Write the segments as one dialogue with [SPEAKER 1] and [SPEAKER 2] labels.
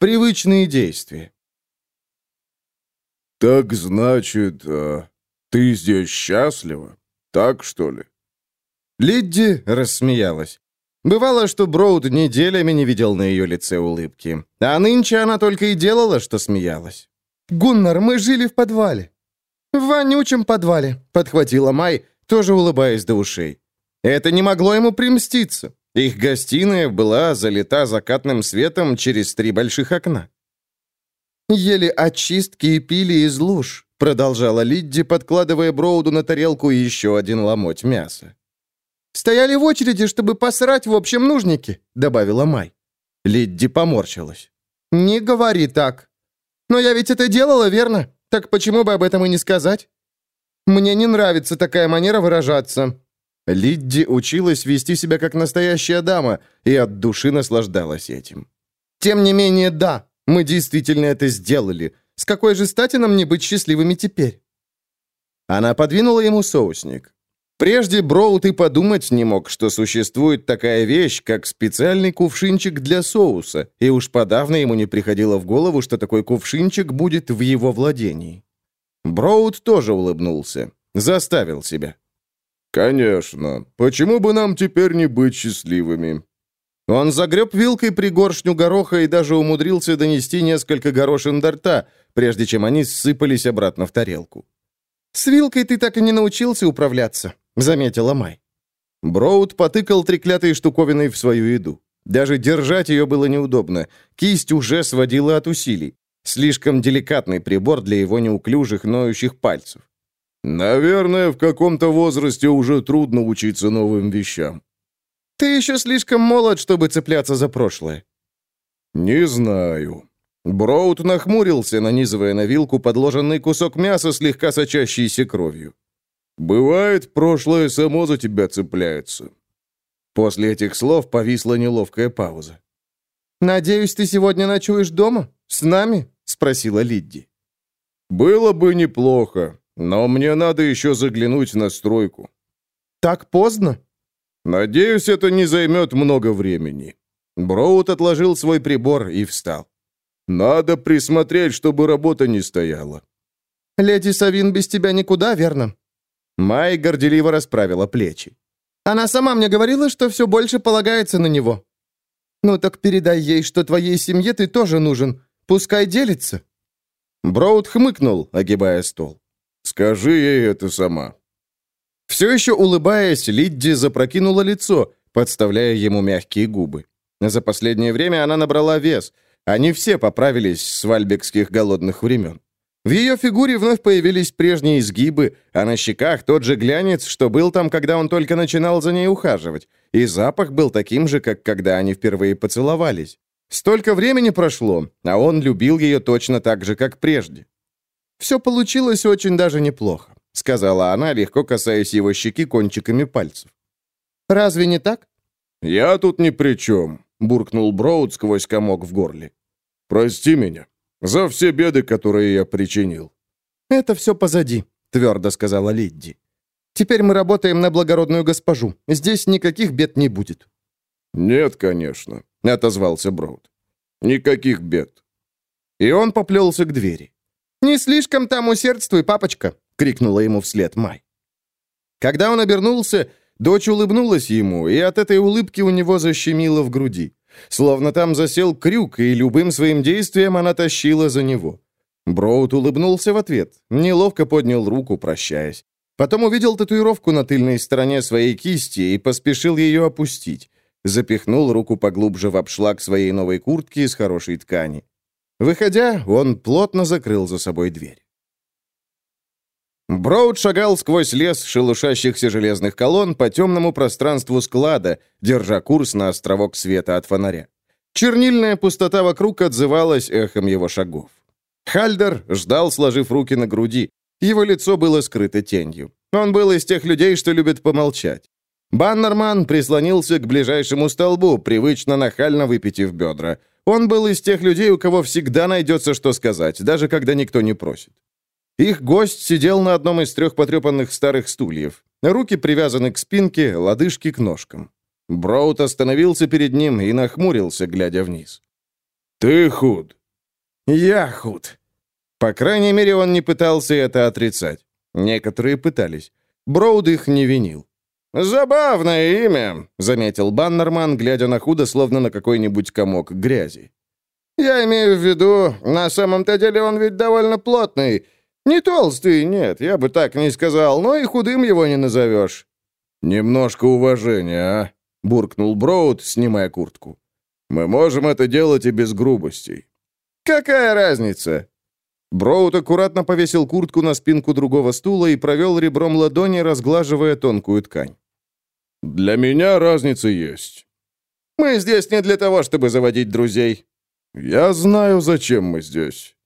[SPEAKER 1] Привычные действия.
[SPEAKER 2] «Так значит, э, ты здесь счастлива? Так, что ли?»
[SPEAKER 1] Лидди рассмеялась. Бывало, что Броуд неделями не видел на ее лице улыбки. А нынче она только и делала, что смеялась. «Гуннар, мы жили в подвале». «В вонючем подвале», — подхватила Май, тоже улыбаясь до ушей. Это не могло ему примститься. Их гостиная была залита закатным светом через три больших окна. «Ели очистки и пили из луж», — продолжала Лидди, подкладывая Броуду на тарелку еще один ломоть мяса. «Стояли в очереди, чтобы посрать в общем нужнике», — добавила Май. Лидди поморщилась. «Не говори так. Но я ведь это делала, верно? Так почему бы об этом и не сказать? Мне не нравится такая манера выражаться». Лидди училась вести себя как настоящая дама и от души наслаждалась этим. «Тем не менее, да, мы действительно это сделали. С какой же стати нам не быть счастливыми теперь?» Она подвинула ему соусник. Прежде Броуд и подумать не мог, что существует такая вещь, как специальный кувшинчик для соуса, и уж подавно ему не приходило в голову, что такой кувшинчик будет в его владении. Броуд тоже улыбнулся. Заставил себя.
[SPEAKER 2] «Конечно. Почему бы нам теперь не быть счастливыми?»
[SPEAKER 1] Он загреб вилкой пригоршню гороха и даже умудрился донести несколько горошин до рта, прежде чем они ссыпались обратно в тарелку. «С вилкой ты так и не научился управляться», — заметила Май. Броуд потыкал треклятой штуковиной в свою еду. Даже держать ее было неудобно. Кисть уже сводила от усилий. Слишком деликатный прибор для его неуклюжих, ноющих пальцев.
[SPEAKER 2] «Наверное, в каком-то возрасте уже трудно учиться новым вещам».
[SPEAKER 1] «Ты еще слишком молод, чтобы цепляться за прошлое».
[SPEAKER 2] «Не знаю».
[SPEAKER 1] Броуд нахмурился, нанизывая на вилку подложенный кусок мяса, слегка сочащийся кровью.
[SPEAKER 2] «Бывает, прошлое само за тебя цепляется».
[SPEAKER 1] После этих слов повисла неловкая пауза. «Надеюсь, ты сегодня ночуешь дома? С нами?» — спросила Лидди.
[SPEAKER 2] «Было бы неплохо. Но мне надо еще заглянуть на стройку».
[SPEAKER 1] «Так поздно?»
[SPEAKER 2] «Надеюсь, это не займет много времени».
[SPEAKER 1] Броуд отложил свой прибор и встал.
[SPEAKER 2] «Надо присмотреть, чтобы работа не стояла».
[SPEAKER 1] «Леди Савин без тебя никуда, верно?» Май горделиво расправила плечи. «Она сама мне говорила, что все больше полагается на него». «Ну так передай ей, что твоей семье ты тоже нужен. Пускай делится». Броуд хмыкнул, огибая стол.
[SPEAKER 2] Скажи ей это сама».
[SPEAKER 1] Все еще улыбаясь, Лидди запрокинула лицо, подставляя ему мягкие губы. За последнее время она набрала вес. Они все поправились с вальбекских голодных времен. В ее фигуре вновь появились прежние изгибы, а на щеках тот же глянец, что был там, когда он только начинал за ней ухаживать. И запах был таким же, как когда они впервые поцеловались. Столько времени прошло, а он любил ее точно так же, как прежде. «Все получилось очень даже неплохо», — сказала она, легко касаясь его щеки кончиками пальцев. «Разве не так?»
[SPEAKER 2] «Я тут ни при чем», — буркнул Броуд сквозь комок в горле. «Прости меня за все беды, которые я причинил».
[SPEAKER 1] «Это все позади», — твердо сказала Лидди. «Теперь мы работаем на благородную госпожу. Здесь никаких бед не будет».
[SPEAKER 2] «Нет, конечно», — отозвался Броуд. «Никаких бед».
[SPEAKER 1] И он поплелся к двери. «Не слишком там усердствуй, папочка!» — крикнула ему вслед Май. Когда он обернулся, дочь улыбнулась ему, и от этой улыбки у него защемило в груди. Словно там засел крюк, и любым своим действием она тащила за него. Броуд улыбнулся в ответ, неловко поднял руку, прощаясь. Потом увидел татуировку на тыльной стороне своей кисти и поспешил ее опустить. Запихнул руку поглубже в обшлаг своей новой куртки из хорошей ткани. Выходя, он плотно закрыл за собой дверь. Броуд шагал сквозь лес шелушащихся железных колонн по темному пространству склада, держа курс на островок света от фонаря. Чернильная пустота вокруг отзывалась эхом его шагов. Хальдер ждал, сложив руки на груди. Его лицо было скрыто тенью. Он был из тех людей, что любят помолчать. Баннерман прислонился к ближайшему столбу, привычно нахально выпитив бедра. Он был из тех людей, у кого всегда найдется что сказать, даже когда никто не просит. Их гость сидел на одном из трех потрепанных старых стульев. Руки привязаны к спинке, лодыжки к ножкам. Броуд остановился перед ним и нахмурился, глядя вниз.
[SPEAKER 2] «Ты худ».
[SPEAKER 1] «Я худ». По крайней мере, он не пытался это отрицать. Некоторые пытались. Броуд их не винил. «Забавное имя», — заметил Баннерман, глядя на худо, словно на какой-нибудь комок грязи. «Я имею в виду, на самом-то деле он ведь довольно плотный. Не толстый, нет, я бы так не сказал, но и худым его не назовешь».
[SPEAKER 2] «Немножко уважения, а?» — буркнул Броуд, снимая куртку. «Мы можем это делать и без грубостей».
[SPEAKER 1] «Какая разница?» Броуд аккуратно повесил куртку на спинку другого стула и провел ребром ладони, разглаживая тонкую ткань.
[SPEAKER 2] «Для меня разница есть».
[SPEAKER 1] «Мы здесь не для того, чтобы заводить друзей».
[SPEAKER 2] «Я знаю, зачем мы здесь».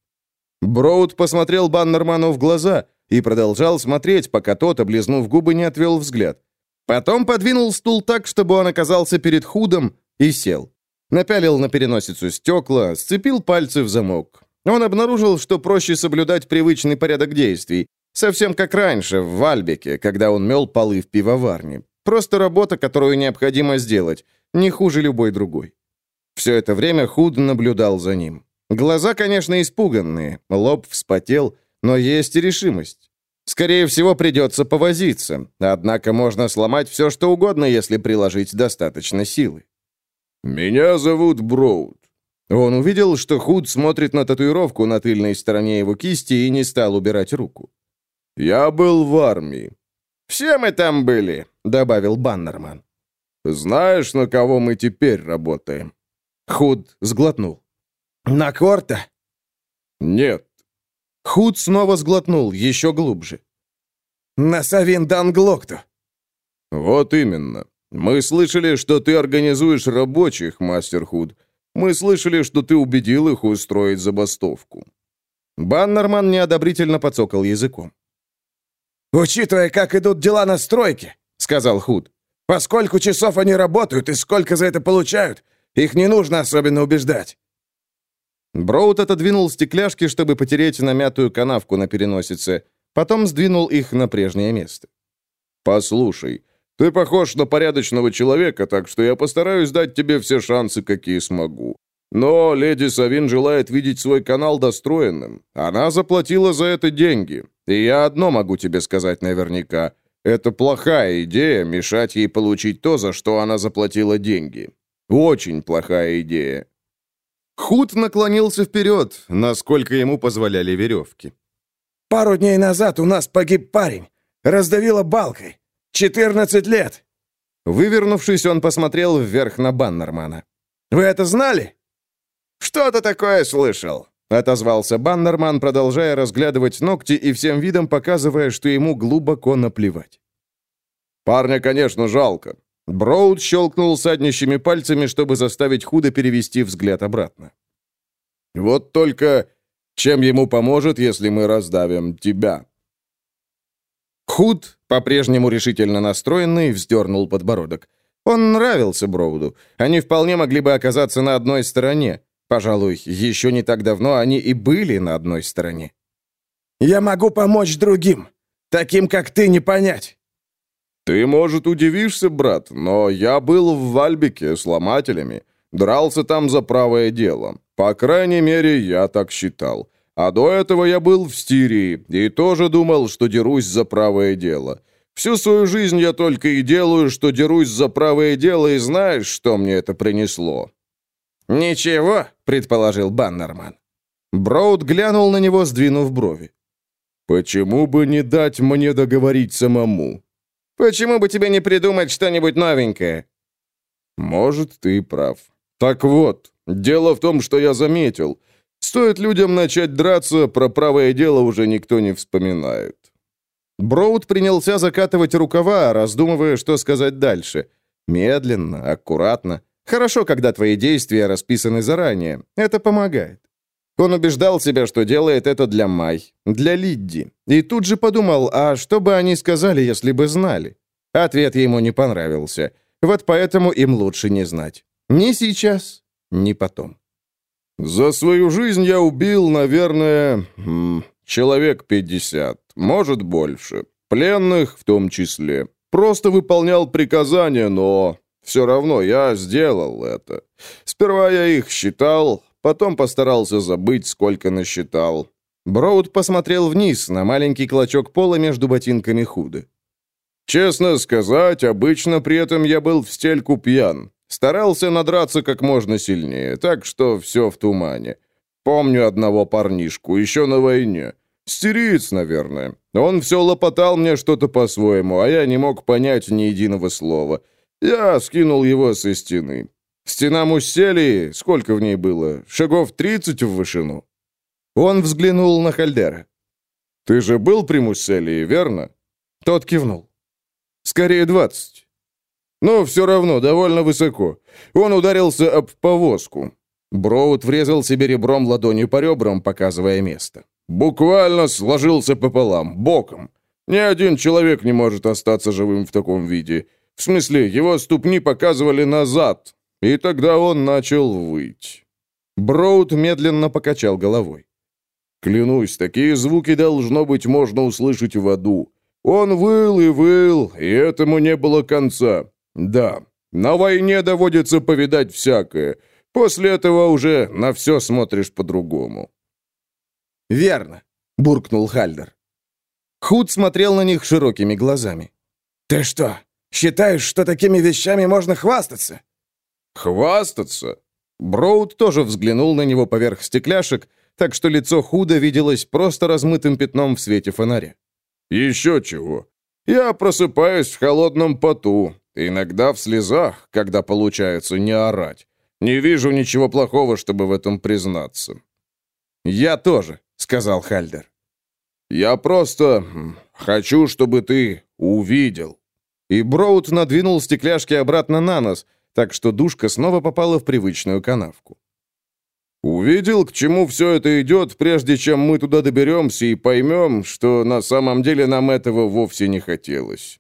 [SPEAKER 1] Броуд посмотрел Баннерману в глаза и продолжал смотреть, пока тот, облизнув губы, не отвел взгляд. Потом подвинул стул так, чтобы он оказался перед худом, и сел. Напялил на переносицу стекла, сцепил пальцы в замок. Он обнаружил, что проще соблюдать привычный порядок действий, совсем как раньше, в Вальбеке, когда он мел полы в пивоварне. Просто работа, которую необходимо сделать, не хуже любой другой. Все это время Худ наблюдал за ним. Глаза, конечно, испуганные, лоб вспотел, но есть и решимость. Скорее всего, придется повозиться, однако можно сломать все, что угодно, если приложить достаточно силы.
[SPEAKER 2] «Меня зовут Броуд».
[SPEAKER 1] Он увидел, что Худ смотрит на татуировку на тыльной стороне его кисти и не стал убирать руку.
[SPEAKER 2] «Я был в армии».
[SPEAKER 1] «Все мы там были», — добавил Баннерман.
[SPEAKER 2] «Знаешь, на кого мы теперь работаем?»
[SPEAKER 1] Худ сглотнул. «На Корта?»
[SPEAKER 2] «Нет».
[SPEAKER 1] Худ снова сглотнул, еще глубже. «На Савин Данглокту?»
[SPEAKER 2] «Вот именно. Мы слышали, что ты организуешь рабочих, мастер Худ. Мы слышали, что ты убедил их устроить забастовку».
[SPEAKER 1] Баннерман неодобрительно подсокал языком. «Учитывая, как идут дела на стройке», — сказал Худ, «по сколько часов они работают и сколько за это получают, их не нужно особенно убеждать». Броуд отодвинул стекляшки, чтобы потереть намятую канавку на переносице, потом сдвинул их на прежнее место.
[SPEAKER 2] «Послушай, ты похож на порядочного человека, так что я постараюсь дать тебе все шансы, какие смогу. Но леди Савин желает видеть свой канал достроенным. Она заплатила за это деньги. И я одно могу тебе сказать наверняка. Это плохая идея мешать ей получить то, за что она заплатила деньги. Очень плохая идея.
[SPEAKER 1] Худ наклонился вперед, насколько ему позволяли веревки. «Пару дней назад у нас погиб парень. Раздавило балкой. 14 лет!» Вывернувшись, он посмотрел вверх на Баннермана. «Вы это знали?» «Что-то такое слышал», — отозвался Баннерман, продолжая разглядывать ногти и всем видом показывая, что ему глубоко наплевать.
[SPEAKER 2] «Парня, конечно, жалко. Броуд щелкнул саднищими пальцами, чтобы заставить худо перевести взгляд обратно. «Вот только чем ему поможет, если мы раздавим тебя?»
[SPEAKER 1] Худ, по-прежнему решительно настроенный, вздернул подбородок. Он нравился Броуду. Они вполне могли бы оказаться на одной стороне. Пожалуй, еще не так давно они и были на одной стороне. «Я могу помочь другим. Таким, как ты, не понять.
[SPEAKER 2] «Ты, может, удивишься, брат, но я был в Вальбике с ломателями. Дрался там за правое дело. По крайней мере, я так считал. А до этого я был в Стирии и тоже думал, что дерусь за правое дело. Всю свою жизнь я только и делаю, что дерусь за правое дело, и знаешь, что мне это принесло?»
[SPEAKER 1] «Ничего», — предположил Баннерман. Броуд глянул на него, сдвинув брови.
[SPEAKER 2] «Почему бы не дать мне договорить самому?»
[SPEAKER 1] Почему бы тебе не придумать что-нибудь новенькое?»
[SPEAKER 2] «Может, ты прав. Так вот, дело в том, что я заметил. Стоит людям начать драться, про правое дело уже никто не вспоминает».
[SPEAKER 1] Броуд принялся закатывать рукава, раздумывая, что сказать дальше. Медленно, аккуратно. Хорошо, когда твои действия расписаны заранее. Это помогает. Он убеждал себя, что делает это для Май, для Лидди. И тут же подумал, а что бы они сказали, если бы знали? Ответ ему не понравился. Вот поэтому им лучше не знать. Ни сейчас, ни потом.
[SPEAKER 2] «За свою жизнь я убил, наверное, человек 50, может, больше. Пленных в том числе. Просто выполнял приказания, но все равно я сделал это. Сперва я их считал, потом постарался забыть, сколько насчитал.
[SPEAKER 1] Броуд посмотрел вниз на маленький клочок пола между ботинками Худа.
[SPEAKER 2] Честно сказать, обычно при этом я был в стельку пьян. Старался надраться как можно сильнее, так что все в тумане. Помню одного парнишку, еще на войне. Стериец, наверное. Он все лопотал мне что-то по-своему, а я не мог понять ни единого слова. Я скинул его со стены. Стена Мусселии, сколько в ней было? Шагов 30 в вышину.
[SPEAKER 1] Он взглянул на Хальдера.
[SPEAKER 2] «Ты же был при Мусселии, верно?»
[SPEAKER 1] Тот кивнул.
[SPEAKER 2] «Скорее двадцать». «Но все равно довольно высоко. Он ударился об повозку».
[SPEAKER 1] Броуд врезал себе ребром ладонью по ребрам, показывая место.
[SPEAKER 2] Буквально сложился пополам, боком. Ни один человек не может остаться живым в таком виде. В смысле, его ступни показывали назад, и тогда он начал выть.
[SPEAKER 1] Броуд медленно покачал головой.
[SPEAKER 2] Клянусь, такие звуки должно быть можно услышать в аду. Он выл и выл, и этому не было конца. Да, на войне доводится повидать всякое. После этого уже на все смотришь по-другому.
[SPEAKER 1] «Верно», — буркнул Хальдер. Худ смотрел на них широкими глазами.
[SPEAKER 3] «Ты что, считаешь, что такими вещами можно хвастаться?»
[SPEAKER 2] «Хвастаться?»
[SPEAKER 1] Броуд тоже взглянул на него поверх стекляшек, так что лицо Худа виделось просто размытым пятном в свете фонаря.
[SPEAKER 2] «Еще чего. Я просыпаюсь в холодном поту, иногда в слезах, когда получается не орать. Не вижу ничего плохого, чтобы в этом признаться».
[SPEAKER 1] «Я тоже», — сказал Хальдер.
[SPEAKER 2] «Я просто хочу, чтобы ты увидел».
[SPEAKER 1] И Броуд надвинул стекляшки обратно на нос, так что душка снова попала в привычную канавку.
[SPEAKER 2] «Увидел, к чему все это идет, прежде чем мы туда доберемся и поймем, что на самом деле нам этого вовсе не хотелось».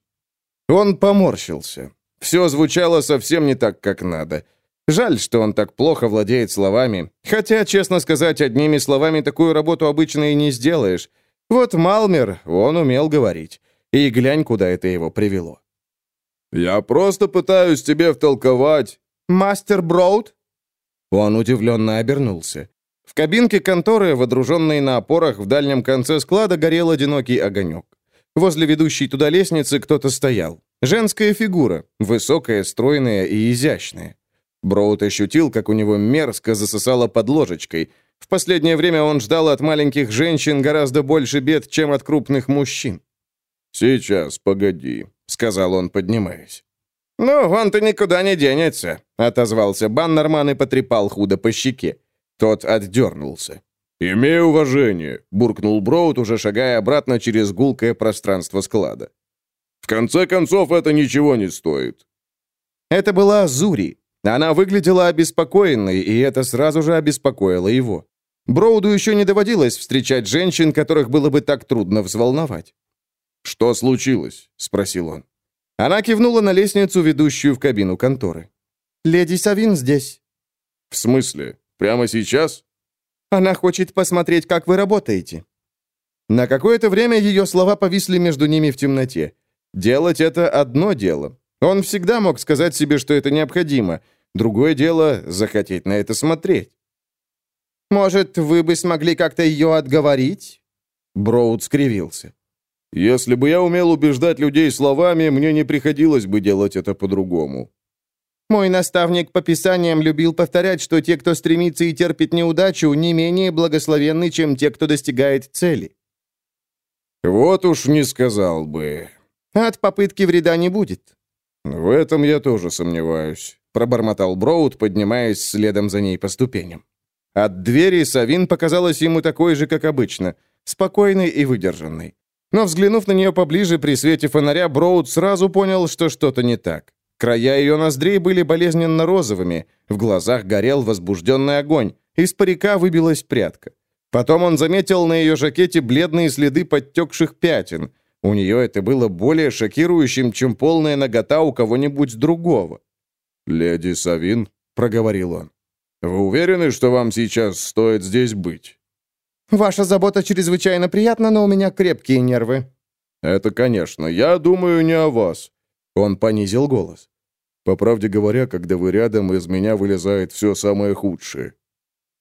[SPEAKER 1] Он поморщился. Все звучало совсем не так, как надо. Жаль, что он так плохо владеет словами. Хотя, честно сказать, одними словами такую работу обычно и не сделаешь. Вот Малмер, он умел говорить. И глянь, куда это его привело.
[SPEAKER 2] «Я просто пытаюсь тебе втолковать».
[SPEAKER 1] «Мастер Броуд?» Он удивленно обернулся. В кабинке конторы, водруженной на опорах в дальнем конце склада, горел одинокий огонек. Возле ведущей туда лестницы кто-то стоял. Женская фигура, высокая, стройная и изящная. Броуд ощутил, как у него мерзко засосало под ложечкой. В последнее время он ждал от маленьких женщин гораздо больше бед, чем от крупных мужчин.
[SPEAKER 2] «Сейчас, погоди», — сказал он, поднимаясь.
[SPEAKER 1] «Ну, он-то никуда не денется», — отозвался Баннерман и потрепал худо по щеке. Тот отдернулся.
[SPEAKER 2] «Имей уважение», — буркнул Броуд, уже шагая обратно через гулкое пространство склада. «В конце концов, это ничего не стоит».
[SPEAKER 1] Это была Зури, она выглядела обеспокоенной, и это сразу же обеспокоило его. Броуду еще не доводилось встречать женщин, которых было бы так трудно взволновать.
[SPEAKER 2] «Что случилось?» — спросил он.
[SPEAKER 1] Она кивнула на лестницу, ведущую в кабину конторы. «Леди Савин здесь».
[SPEAKER 2] «В смысле? Прямо сейчас?»
[SPEAKER 1] «Она хочет посмотреть, как вы работаете». На какое-то время ее слова повисли между ними в темноте. Делать это одно дело. Он всегда мог сказать себе, что это необходимо — Другое дело — захотеть на это смотреть. «Может, вы бы смогли как-то ее отговорить?» Броуд скривился.
[SPEAKER 2] «Если бы я умел убеждать людей словами, мне не приходилось бы делать это по-другому».
[SPEAKER 1] Мой наставник по писаниям любил повторять, что те, кто стремится и терпит неудачу, не менее благословенны, чем те, кто достигает цели.
[SPEAKER 2] Вот уж не сказал бы.
[SPEAKER 1] От попытки вреда не будет.
[SPEAKER 2] В этом я тоже сомневаюсь пробормотал Броуд, поднимаясь следом за ней по ступеням.
[SPEAKER 1] От двери Савин показалась ему такой же, как обычно, спокойной и выдержанной. Но взглянув на нее поближе при свете фонаря, Броуд сразу понял, что что-то не так. Края ее ноздрей были болезненно розовыми, в глазах горел возбужденный огонь, из парика выбилась прядка. Потом он заметил на ее жакете бледные следы подтекших пятен. У нее это было более шокирующим, чем полная нагота у кого-нибудь другого.
[SPEAKER 2] «Леди Савин», — проговорил он, — «вы уверены, что вам сейчас стоит здесь быть?»
[SPEAKER 1] «Ваша забота чрезвычайно приятна, но у меня крепкие нервы».
[SPEAKER 2] «Это, конечно. Я думаю не о вас». Он понизил голос. «По правде говоря, когда вы рядом, из меня вылезает все самое худшее».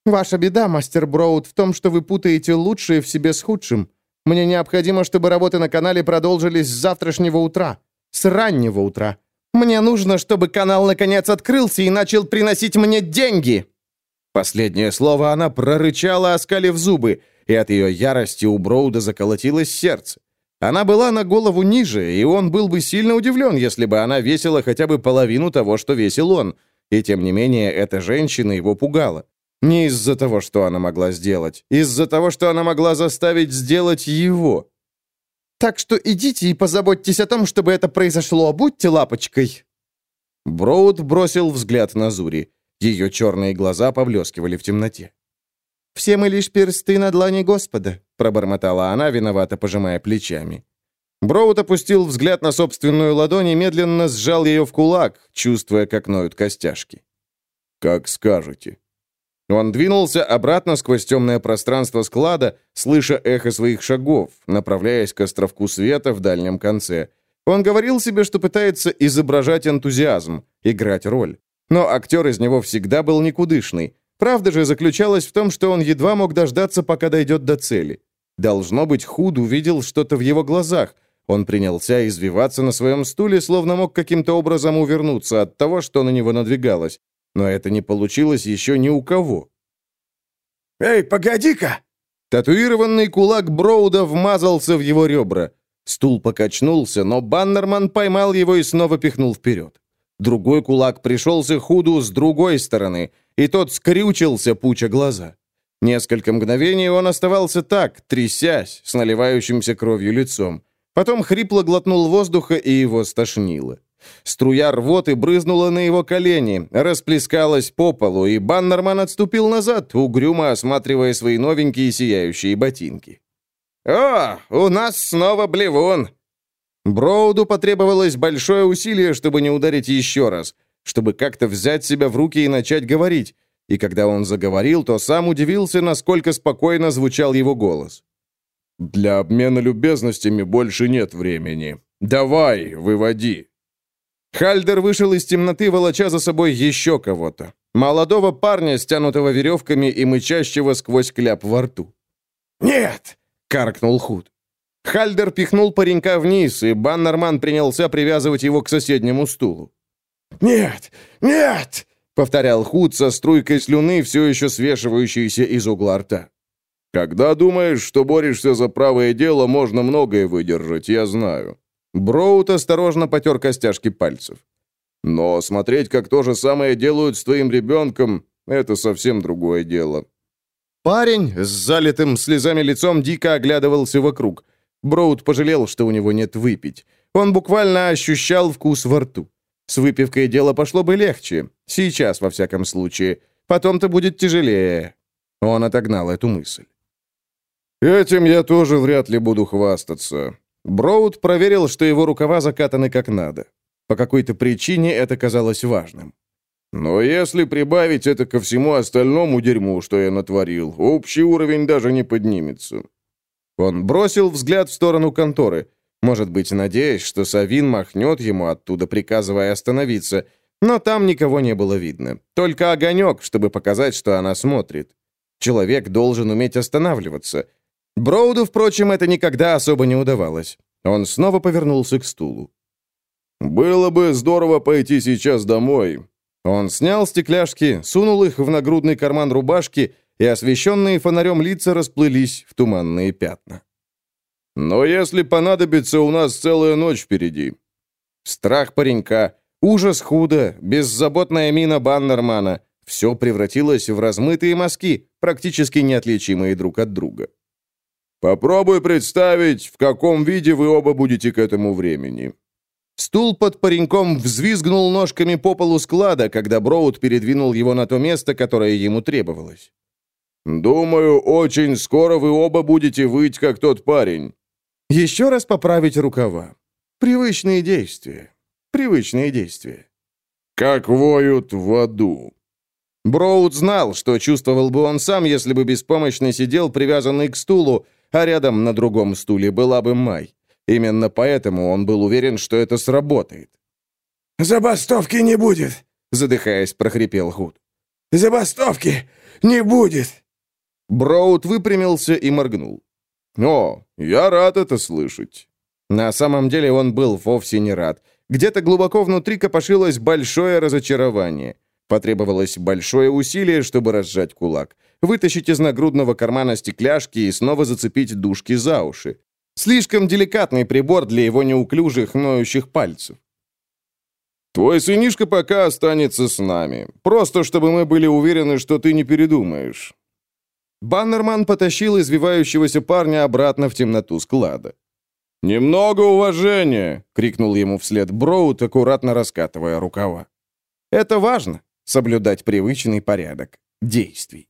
[SPEAKER 1] «Ваша беда, мастер Броуд, в том, что вы путаете лучшее в себе с худшим. Мне необходимо, чтобы работы на канале продолжились с завтрашнего утра, с раннего утра. Мне нужно, чтобы канал наконец открылся и начал приносить мне деньги!» Последнее слово она прорычала, оскалив зубы, и от ее ярости у Броуда заколотилось сердце. Она была на голову ниже, и он был бы сильно удивлен, если бы она весила хотя бы половину того, что весил он. И тем не менее, эта женщина его пугала. Не из-за того, что она могла сделать, из-за того, что она могла заставить сделать его. Так что идите и позаботьтесь о том, чтобы это произошло, будьте лапочкой». Броуд бросил взгляд на Зури. Ее черные глаза поблескивали в темноте. «Все мы лишь персты на длани Господа», — пробормотала она, виновато пожимая плечами. Броуд опустил взгляд на собственную ладонь и медленно сжал ее в кулак, чувствуя, как ноют костяшки.
[SPEAKER 2] «Как скажете». Он двинулся обратно сквозь темное пространство склада, слыша эхо своих шагов, направляясь к островку света в дальнем конце. Он говорил себе, что пытается изображать энтузиазм, играть роль. Но актер из него всегда был никудышный. Правда же заключалась в том, что он едва мог дождаться, пока дойдет до цели. Должно быть, Худ увидел что-то в его глазах. Он принялся извиваться на своем стуле, словно мог каким-то образом увернуться от того, что на него надвигалось но это не получилось еще ни у кого.
[SPEAKER 3] «Эй, погоди-ка!»
[SPEAKER 1] Татуированный кулак Броуда вмазался в его ребра. Стул покачнулся, но Баннерман поймал его и снова пихнул вперед. Другой кулак пришелся Худу с другой стороны, и тот скрючился, пуча глаза. Несколько мгновений он оставался так, трясясь, с наливающимся кровью лицом. Потом хрипло глотнул воздуха, и его стошнило. Струя рвоты брызнула на его колени, расплескалась по полу, и Баннерман отступил назад, угрюмо осматривая свои новенькие сияющие ботинки. «О, у нас снова блевун!» Броуду потребовалось большое усилие, чтобы не ударить еще раз, чтобы как-то взять себя в руки и начать говорить. И когда он заговорил, то сам удивился, насколько спокойно звучал его голос.
[SPEAKER 2] «Для обмена любезностями больше нет времени. Давай, выводи!»
[SPEAKER 1] Хальдер вышел из темноты, волоча за собой еще кого-то. Молодого парня, стянутого веревками и мычащего сквозь кляп во рту.
[SPEAKER 3] «Нет!»
[SPEAKER 1] — каркнул Худ. Хальдер пихнул паренька вниз, и Баннерман принялся привязывать его к соседнему стулу.
[SPEAKER 3] «Нет! Нет!»
[SPEAKER 1] — повторял Худ со струйкой слюны, все еще свешивающейся из угла рта.
[SPEAKER 2] «Когда думаешь, что борешься за правое дело, можно многое выдержать, я знаю.
[SPEAKER 1] Броуд осторожно потер костяшки пальцев.
[SPEAKER 2] «Но смотреть, как то же самое делают с твоим ребенком, это совсем другое дело».
[SPEAKER 1] Парень с залитым слезами лицом дико оглядывался вокруг. Броуд пожалел, что у него нет выпить. Он буквально ощущал вкус во рту. С выпивкой дело пошло бы легче. Сейчас, во всяком случае. Потом-то будет тяжелее. Он отогнал эту мысль.
[SPEAKER 2] «Этим я тоже вряд ли буду хвастаться.
[SPEAKER 1] Броуд проверил, что его рукава закатаны как надо. По какой-то причине это казалось важным.
[SPEAKER 2] Но если прибавить это ко всему остальному дерьму, что я натворил, общий уровень даже не поднимется.
[SPEAKER 1] Он бросил взгляд в сторону конторы, может быть, надеясь, что Савин махнет ему оттуда, приказывая остановиться, но там никого не было видно. Только огонек, чтобы показать, что она смотрит. Человек должен уметь останавливаться. Броуду, впрочем, это никогда особо не удавалось. Он снова повернулся к стулу.
[SPEAKER 2] «Было бы здорово пойти сейчас домой».
[SPEAKER 1] Он снял стекляшки, сунул их в нагрудный карман рубашки, и освещенные фонарем лица расплылись в туманные пятна.
[SPEAKER 2] «Но если понадобится, у нас целая ночь впереди».
[SPEAKER 1] Страх паренька, ужас худо, беззаботная мина Баннермана — все превратилось в размытые мазки, практически неотличимые друг от друга.
[SPEAKER 2] Попробуй представить, в каком виде вы оба будете к этому времени».
[SPEAKER 1] Стул под пареньком взвизгнул ножками по полу склада, когда Броуд передвинул его на то место, которое ему требовалось.
[SPEAKER 2] «Думаю, очень скоро вы оба будете выть, как тот парень».
[SPEAKER 1] «Еще раз поправить рукава. Привычные действия. Привычные действия».
[SPEAKER 2] «Как воют в аду».
[SPEAKER 1] Броуд знал, что чувствовал бы он сам, если бы беспомощно сидел, привязанный к стулу, а рядом на другом стуле была бы Май. Именно поэтому он был уверен, что это сработает.
[SPEAKER 3] «Забастовки не будет», —
[SPEAKER 1] задыхаясь, прохрипел Худ.
[SPEAKER 3] «Забастовки! не будет!»
[SPEAKER 2] Броуд выпрямился и моргнул. «О, я рад это слышать».
[SPEAKER 1] На самом деле он был вовсе не рад. Где-то глубоко внутри копошилось большое разочарование. Потребовалось большое усилие, чтобы разжать кулак, вытащить из нагрудного кармана стекляшки и снова зацепить дужки за уши. Слишком деликатный прибор для его неуклюжих, ноющих пальцев.
[SPEAKER 2] «Твой сынишка пока останется с нами. Просто чтобы мы были уверены, что ты не передумаешь».
[SPEAKER 1] Баннерман потащил извивающегося парня обратно в темноту склада.
[SPEAKER 2] «Немного уважения!» — крикнул ему вслед
[SPEAKER 1] Броуд, аккуратно раскатывая рукава. «Это важно — соблюдать привычный порядок действий».